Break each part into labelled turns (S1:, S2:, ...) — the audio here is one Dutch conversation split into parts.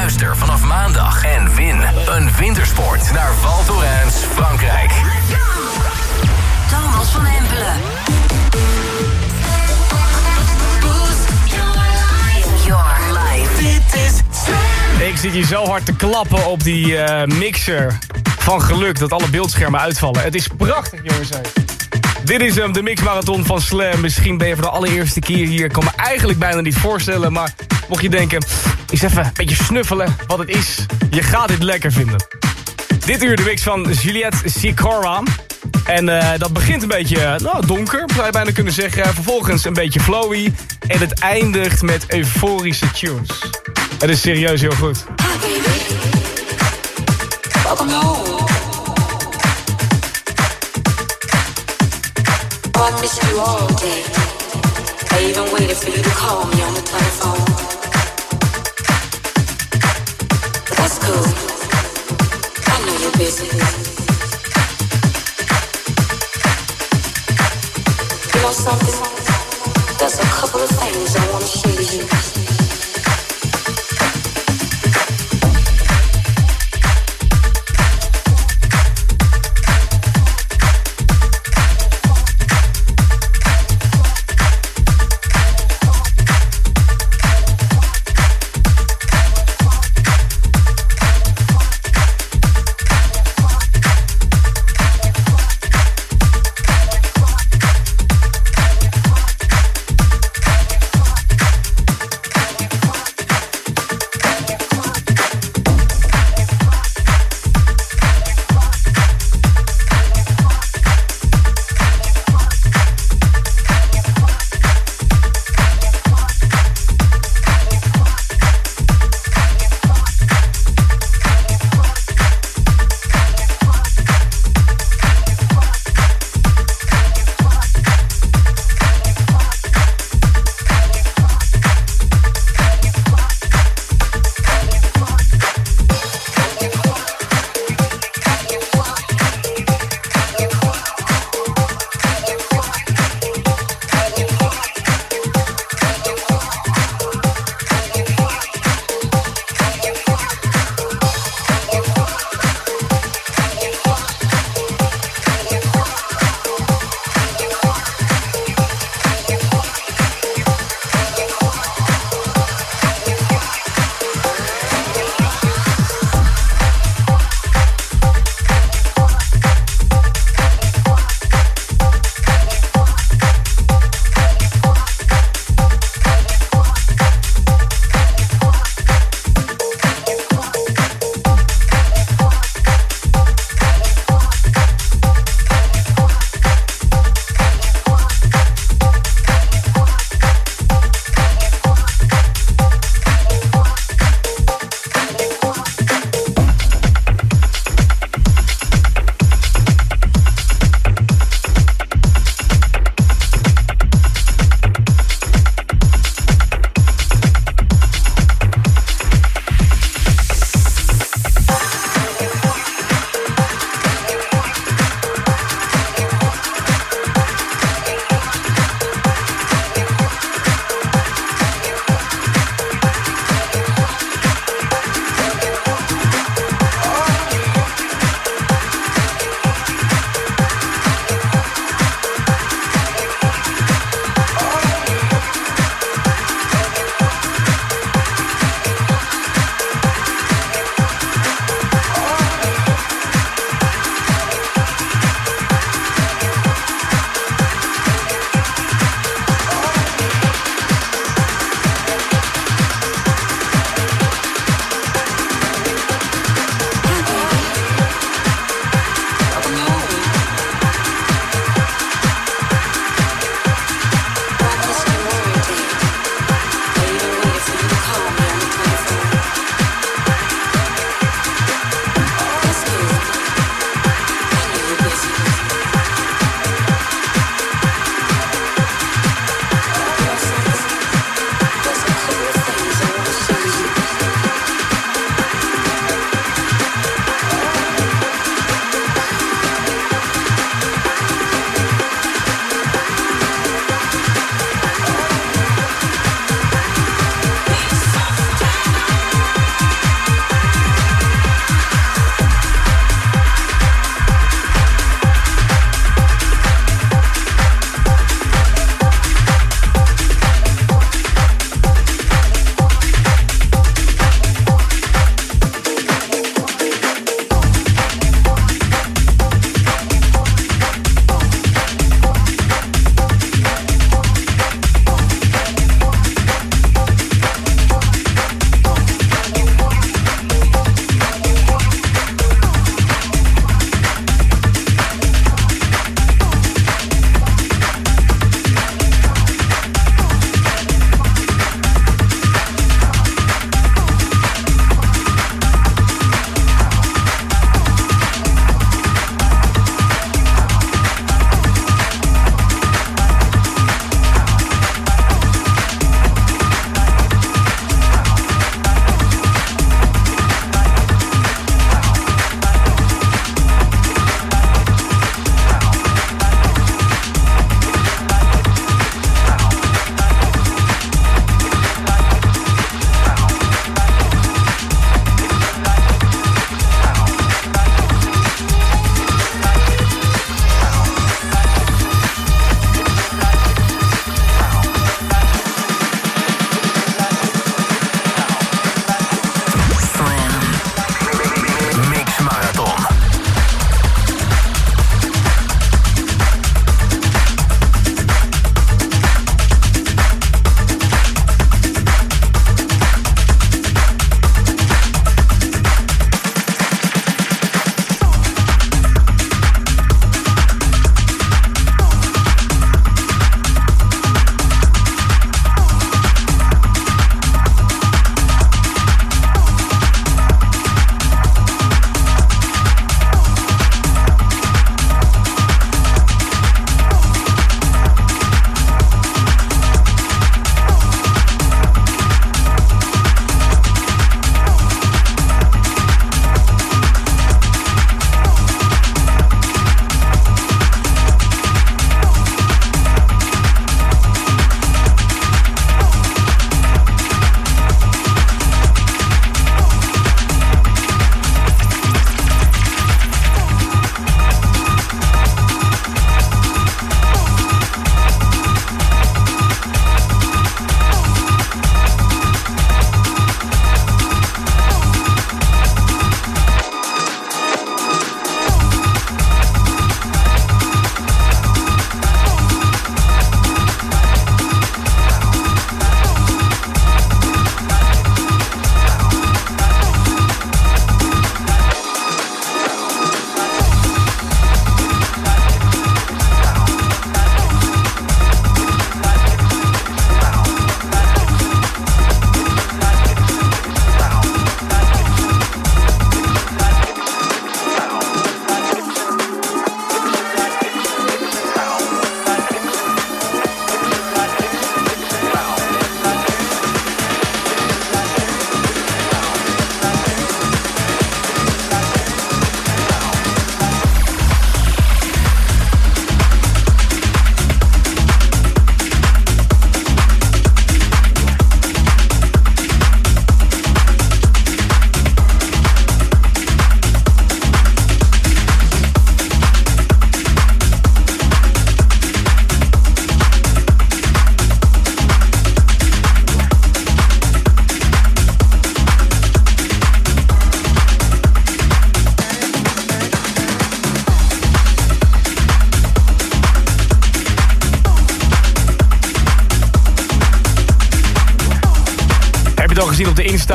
S1: Luister vanaf maandag en win een wintersport naar Val Thorens, Frankrijk.
S2: Thomas van Hempelen. Your life.
S1: Dit is
S3: Ik zit hier zo hard te klappen op die eh, mixer van geluk dat alle beeldschermen uitvallen. Het is prachtig, jongens. Dit is hem, de mixmarathon van Slam. Misschien ben je voor de allereerste keer hier. Ik kan me eigenlijk bijna niet voorstellen, maar mocht je denken... eens even een beetje snuffelen wat het is. Je gaat dit lekker vinden. Dit uur de mix van Juliette Sikora. En eh, dat begint een beetje eh, nou, donker, zou je bijna kunnen zeggen. Vervolgens een beetje flowy. En het eindigt met euforische tunes. Het is serieus heel goed.
S2: Welcome you all day. I even waited for you to call me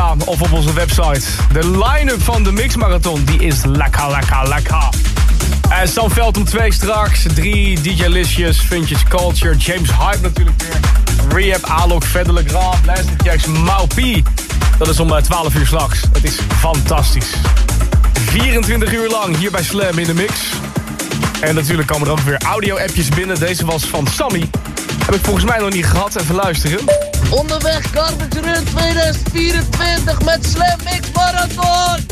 S2: of
S3: op onze website. De line-up van de Mix Marathon, die is lekker, lekker, lekker. En Sam Veld om twee straks. Drie, DJ Licious, Vintage Culture, James Hype natuurlijk weer. Rehab, Alok, Fedele Grand, Blasted Jacks, Maupi. Dat is om 12 uur s'nachts. Het is fantastisch. 24 uur lang hier bij Slam in de mix. En natuurlijk komen er ook weer audio-appjes binnen. Deze was van Sammy. Heb ik volgens mij nog niet gehad. Even luisteren.
S4: Onderweg Garbage Run 2024 met Slam Mix Marathon.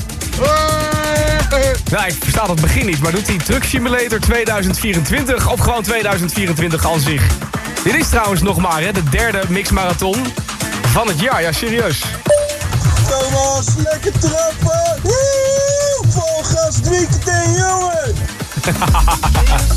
S3: Nou, ik versta het begin niet, maar doet hij Truck Simulator 2024 of gewoon 2024 al zich? Dit is trouwens nog maar hè, de derde mixmarathon van het jaar. Ja, serieus.
S5: Thomas, lekker trappen! Woe! Vol gas, drie keer jongen!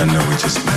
S5: I know we just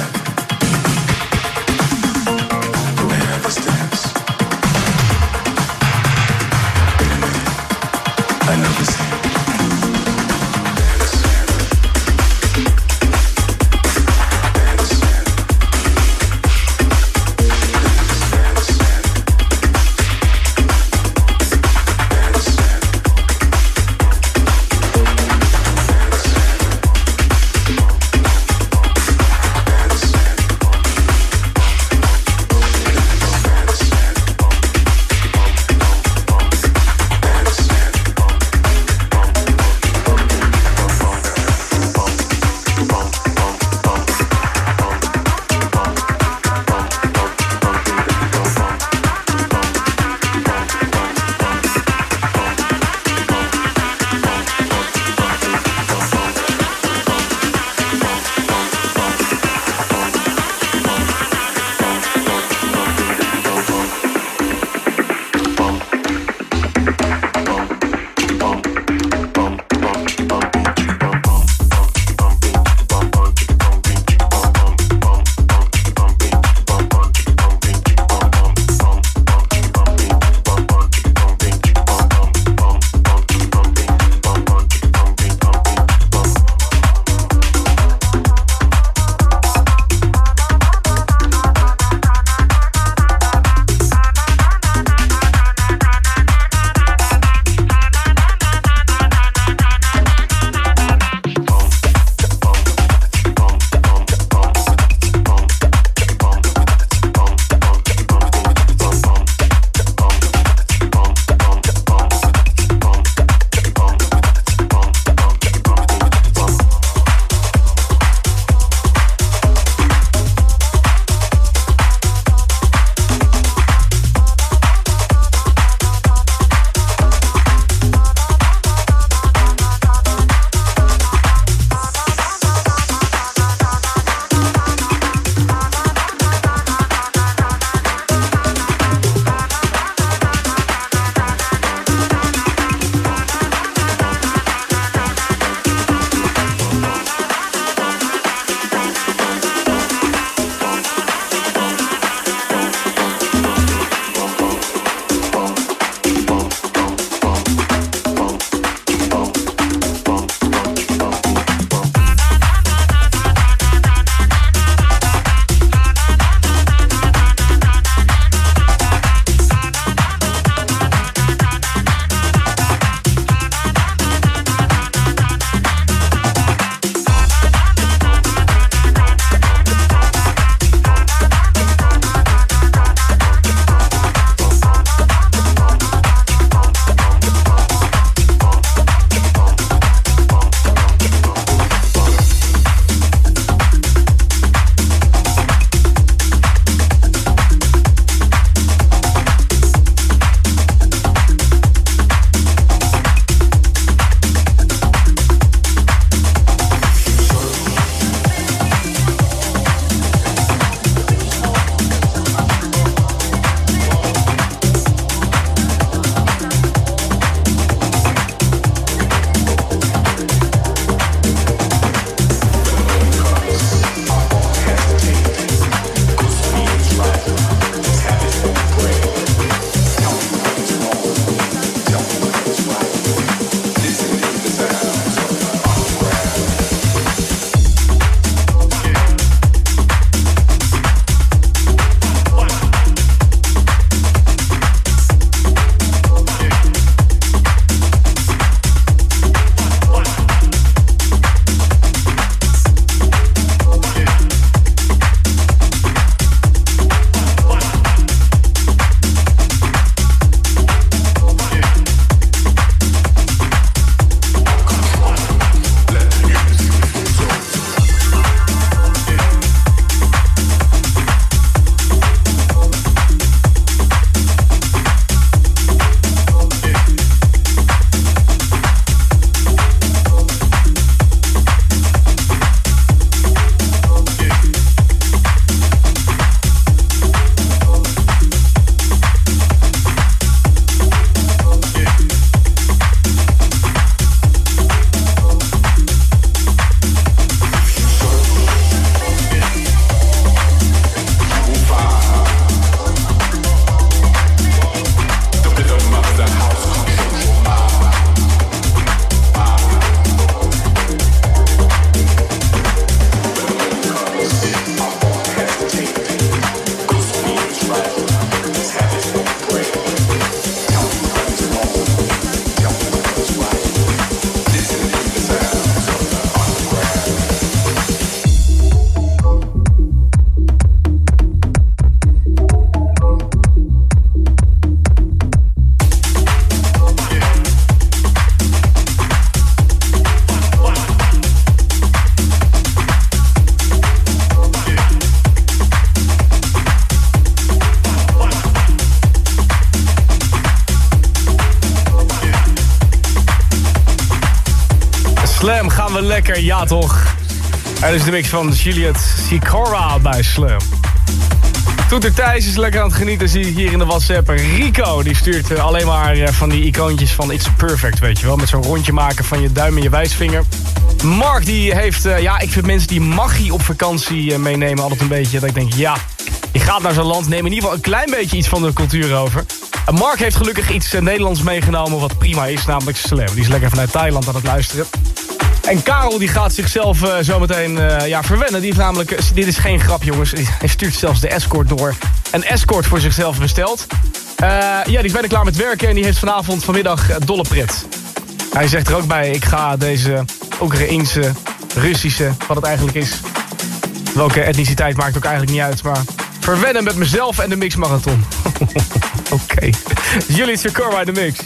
S6: lekker, ja toch. Er is de mix van Juliet Sikora bij Slam. Toeter Thijs is lekker aan het genieten, zie ik hier in de WhatsApp. Rico, die stuurt eh, alleen maar eh, van die icoontjes van It's Perfect, weet je wel. Met zo'n rondje maken van je duim en je wijsvinger. Mark, die heeft, eh, ja, ik vind mensen die magie op vakantie meenemen altijd een beetje. Dat ik denk, ja, je gaat naar zo'n land, neem in ieder geval een klein beetje iets van de cultuur over. Mark heeft gelukkig iets Nederlands meegenomen wat prima is, namelijk Slam. Die is lekker vanuit Thailand aan het luisteren. En Karel die gaat zichzelf uh, zometeen uh, ja, verwennen. Die heeft namelijk, eh, dit is geen grap jongens, hij stuurt zelfs de escort door. Een escort voor zichzelf besteld. Ja, die is bijna klaar met werken en die heeft vanavond vanmiddag dolle pret. Hij zegt er ook bij, ik ga deze Oekraïense, Russische, wat het eigenlijk is. Welke etniciteit maakt ook eigenlijk niet uit, maar verwennen met mezelf en de mixmarathon. Oké. Okay. Jullie Sakura de mix.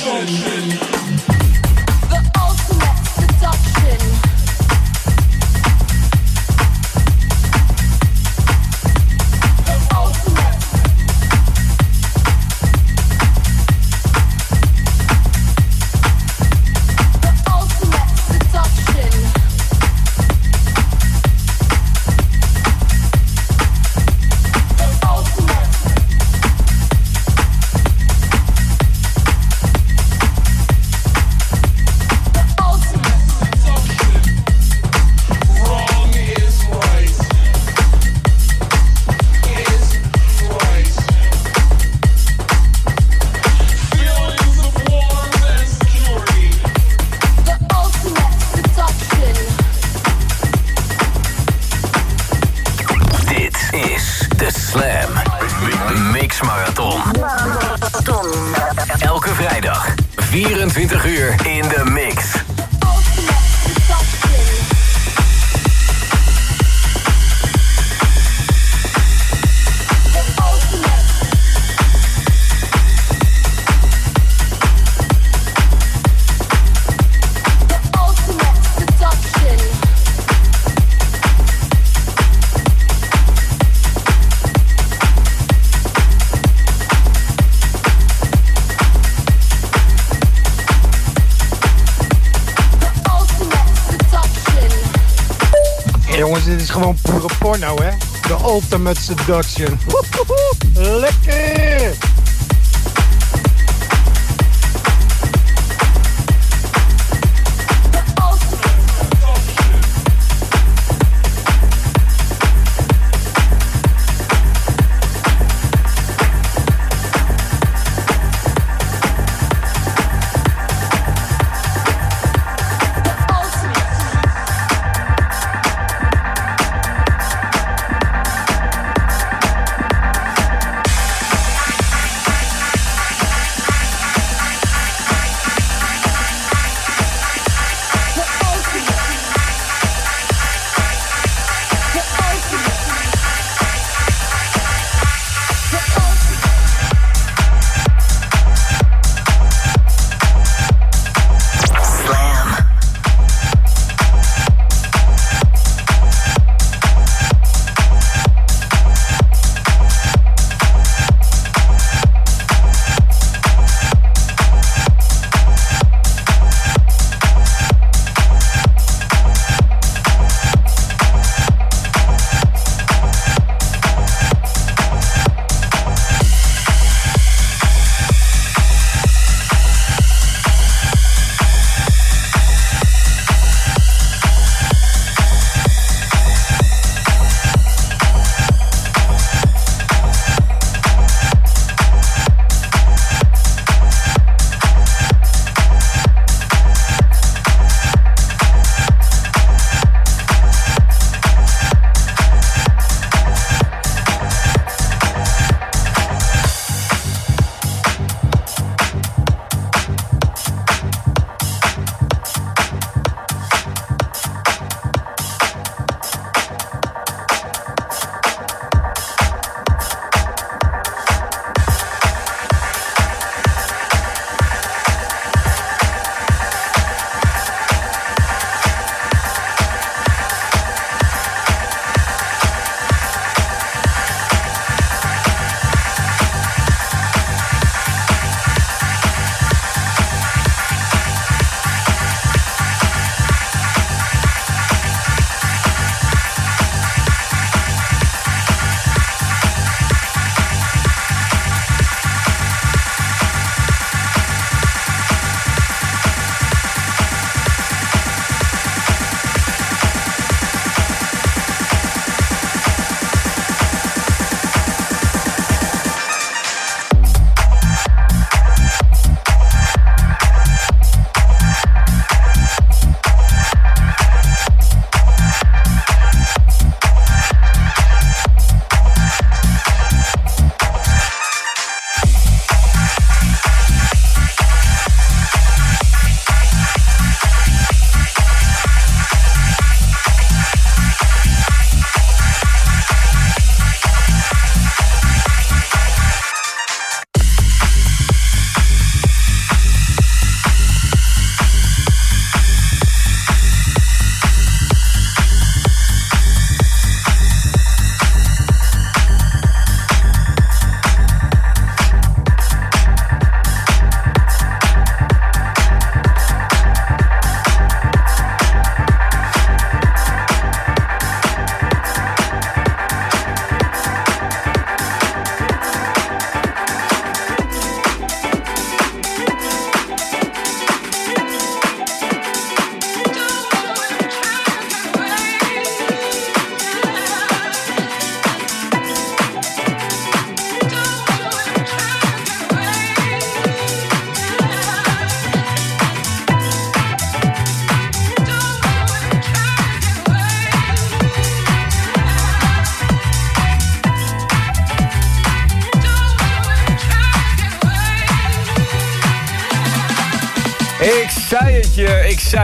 S7: Shit, shit, shit. 24 uur in de mix. Ultimate seduction. Woehoehoe. Lekker!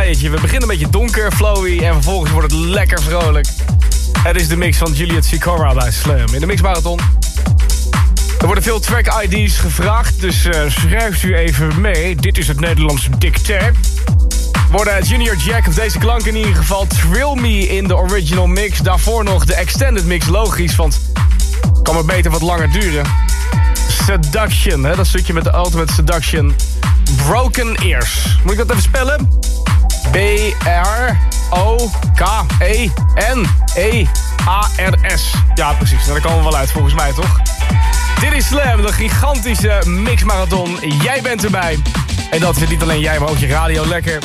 S3: We beginnen een beetje donker, flowy en vervolgens wordt het lekker vrolijk. Het is de mix van Juliet Sikora bij Slam. In de mixmarathon. Er worden veel track ID's gevraagd, dus eh, schrijf u even mee. Dit is het Nederlandse dictaat. Worden Junior Jack of deze klank in ieder geval Thrill Me in de original mix. Daarvoor nog de extended mix, logisch, want kan maar beter wat langer duren. Seduction, hè, dat stukje met de Ultimate Seduction. Broken Ears. Moet ik dat even spellen? B-R-O-K-E-N-E-A-R-S. Ja, precies. Daar komen we wel uit volgens mij, toch? Dit is Slam, de gigantische mixmarathon. Jij bent erbij. En dat vindt niet alleen jij, maar ook je radio lekker.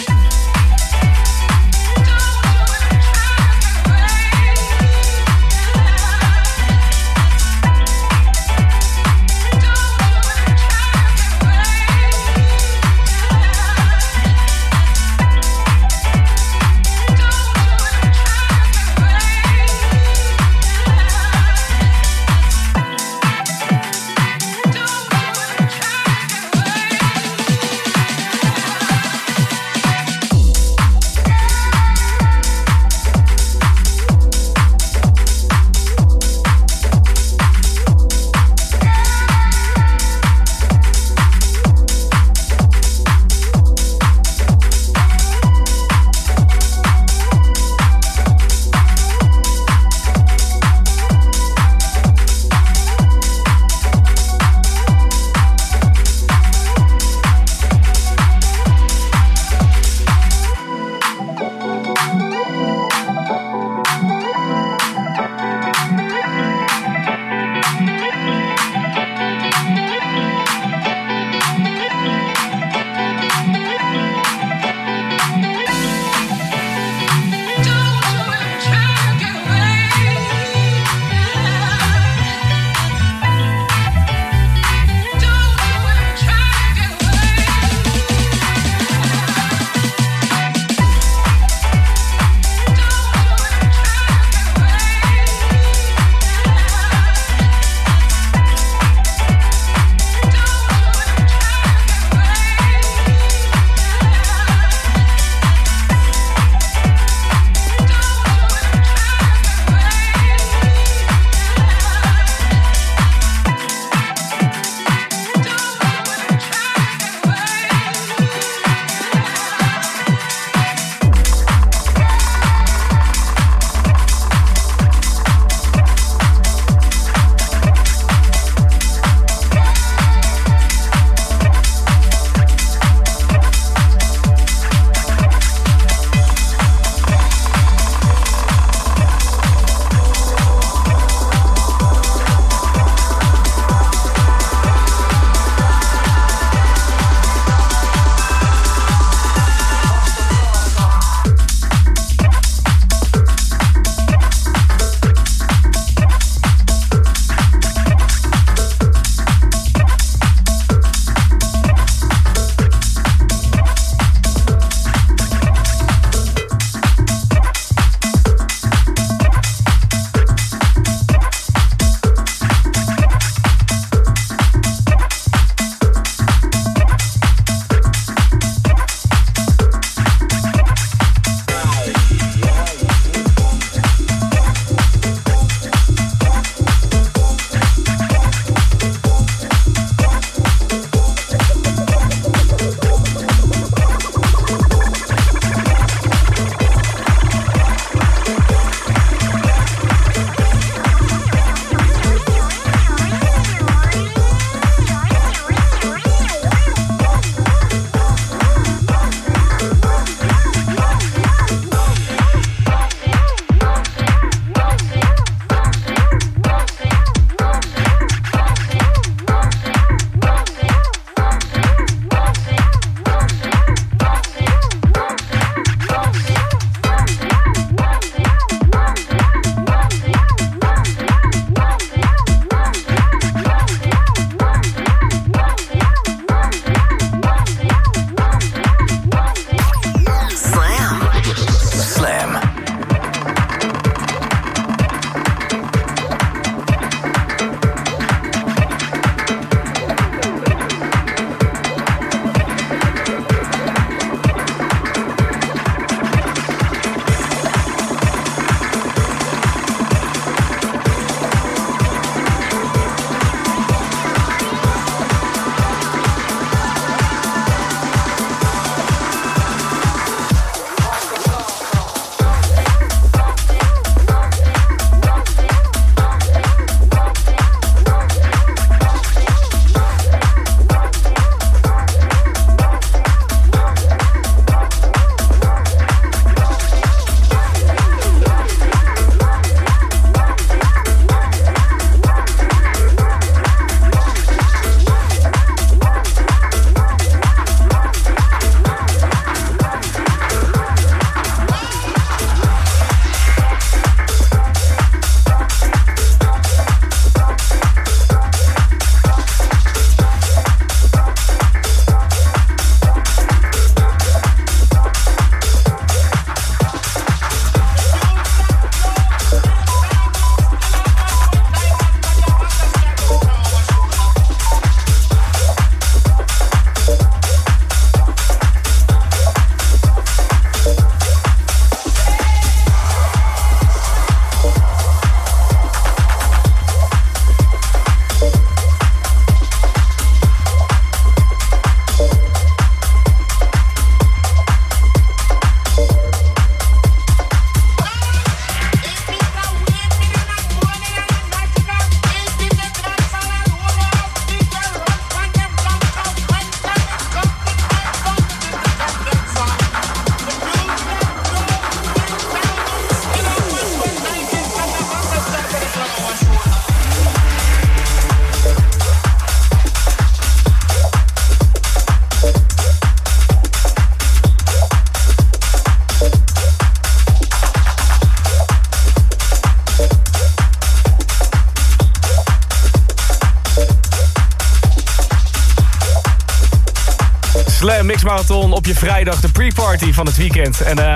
S3: Op je vrijdag, de pre-party van het weekend. En eh,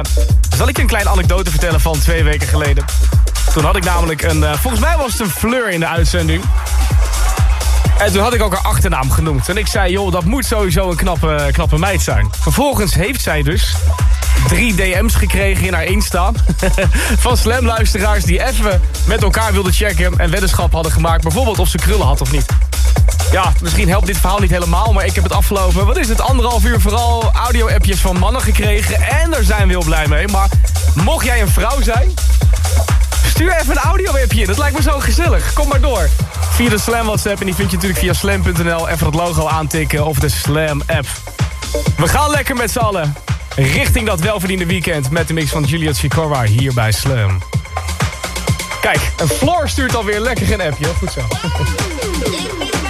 S3: zal ik je een kleine anekdote vertellen van twee weken geleden. Toen had ik namelijk een, eh, volgens mij was het een fleur in de uitzending. En toen had ik ook haar achternaam genoemd. En ik zei, joh, dat moet sowieso een knappe, knappe meid zijn. Vervolgens heeft zij dus drie DM's gekregen in haar Insta. van slamluisteraars die even met elkaar wilden checken... en weddenschap hadden gemaakt, bijvoorbeeld of ze krullen had of niet. Ja, misschien helpt dit verhaal niet helemaal... maar ik heb het afgelopen, wat is het, anderhalf uur... vooral audio-appjes van mannen gekregen... en daar zijn we heel blij mee. Maar mocht jij een vrouw zijn... Stuur even een audio-appje, dat lijkt me zo gezellig. Kom maar door. Via de Slam WhatsApp en die vind je natuurlijk via slam.nl. Even het logo aantikken of de Slam app. We gaan lekker met z'n allen richting dat welverdiende weekend... met de mix van Juliet Sikora hier bij Slam. Kijk, een Floor stuurt alweer lekker een appje. Goed zo.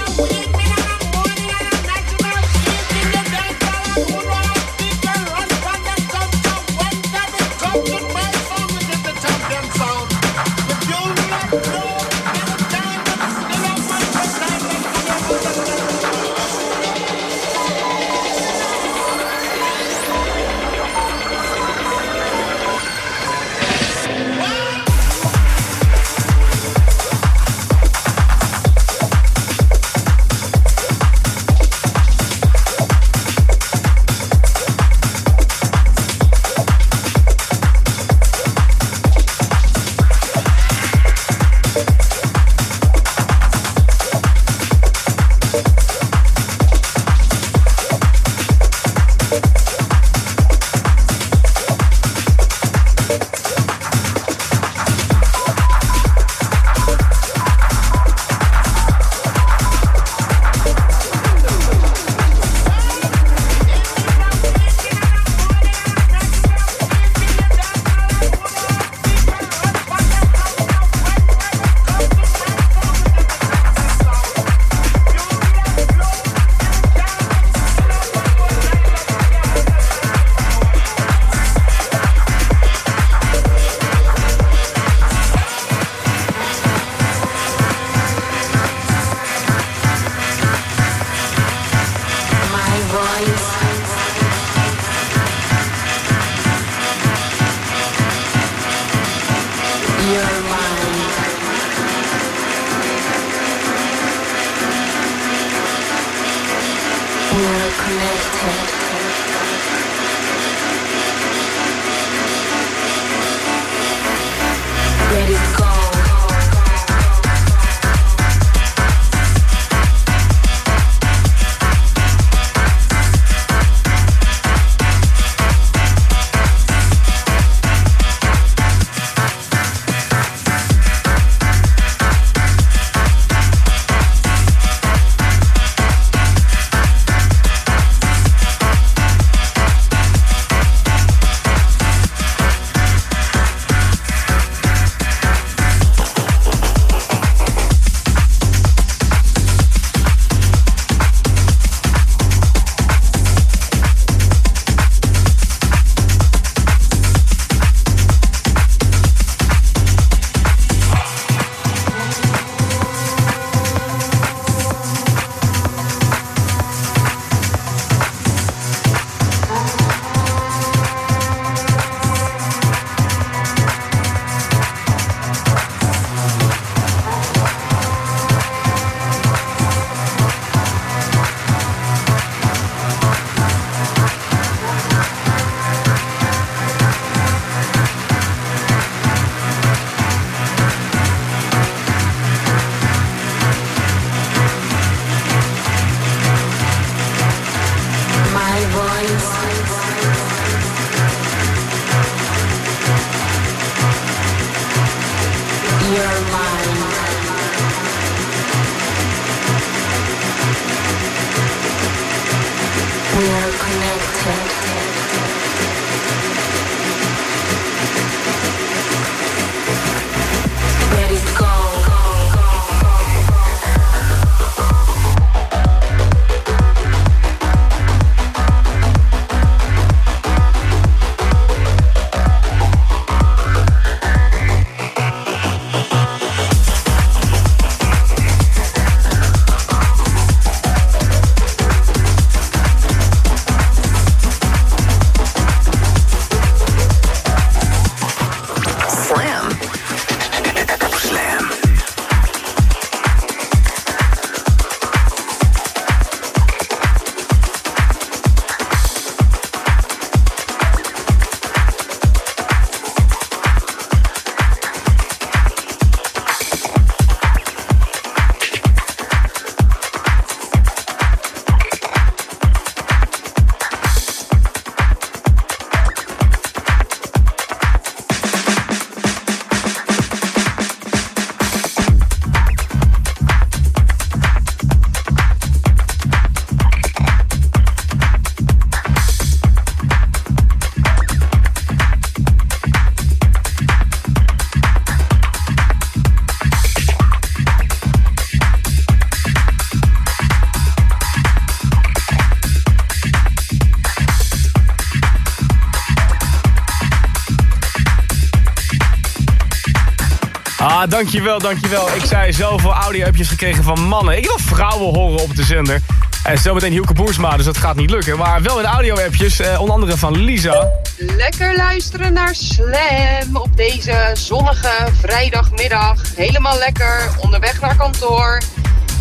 S3: dankjewel, dankjewel. Ik zei zoveel audio-appjes gekregen van mannen. Ik wil vrouwen horen op de zender. En zometeen Hielke Boersma, dus dat gaat niet lukken. Maar wel in audio-appjes, eh, onder andere van Lisa.
S8: Lekker luisteren naar Slam op deze zonnige vrijdagmiddag. Helemaal lekker, onderweg naar kantoor.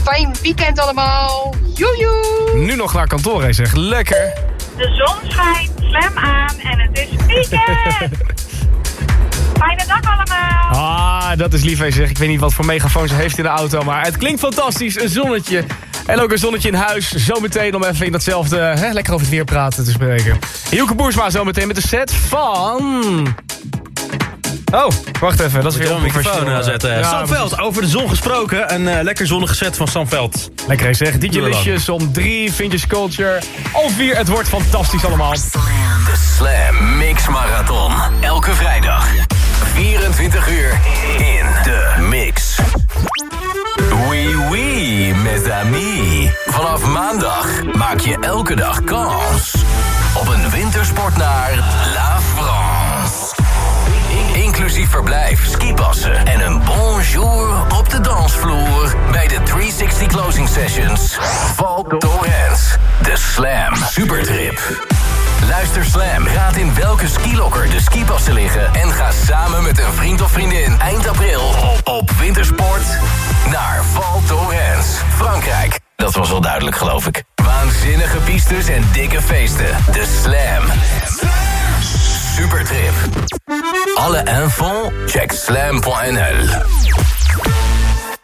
S8: Fijn weekend allemaal. Joejoe!
S3: Nu nog naar kantoor, hij zegt. Lekker.
S9: De zon schijnt, slam aan en het is weekend. Fijne dag allemaal.
S3: Ah, dat is lief, zegt. Ik weet niet wat voor megafoon ze heeft in de auto, maar het klinkt fantastisch. Een zonnetje. En ook een zonnetje in huis. Zometeen om even in datzelfde, hè, lekker over het weer praten te spreken. Hielke Boersma zometeen met de set van... Oh, wacht even. Dat is weer
S10: een microfoon aanzetten.
S3: Ja,
S10: Sam Veld, over de zon gesproken. Een eh, lekker zonnige set van Sam Veld.
S3: Lekker hij zegt. DJ. Licious om drie, Vintage Culture. Om vier, het wordt fantastisch allemaal.
S1: De Slam Mix Marathon. Elke vrijdag. 24 uur in de mix. Oui, oui, mes amis. Vanaf maandag maak je elke dag kans op een wintersport naar La France. Inclusief verblijf, skipassen en een bonjour op de dansvloer bij de 360 Closing Sessions. Val Thorens, de Slam Supertrip. Luister Slam, raad in welke skilokker de skipassen liggen... en ga samen met een vriend of vriendin eind april op, wintersport naar Val Thorens, Frankrijk. Dat was wel duidelijk, geloof ik. Waanzinnige pistes en dikke feesten. De Slam. Supertrip. Alle info, check slam.nl.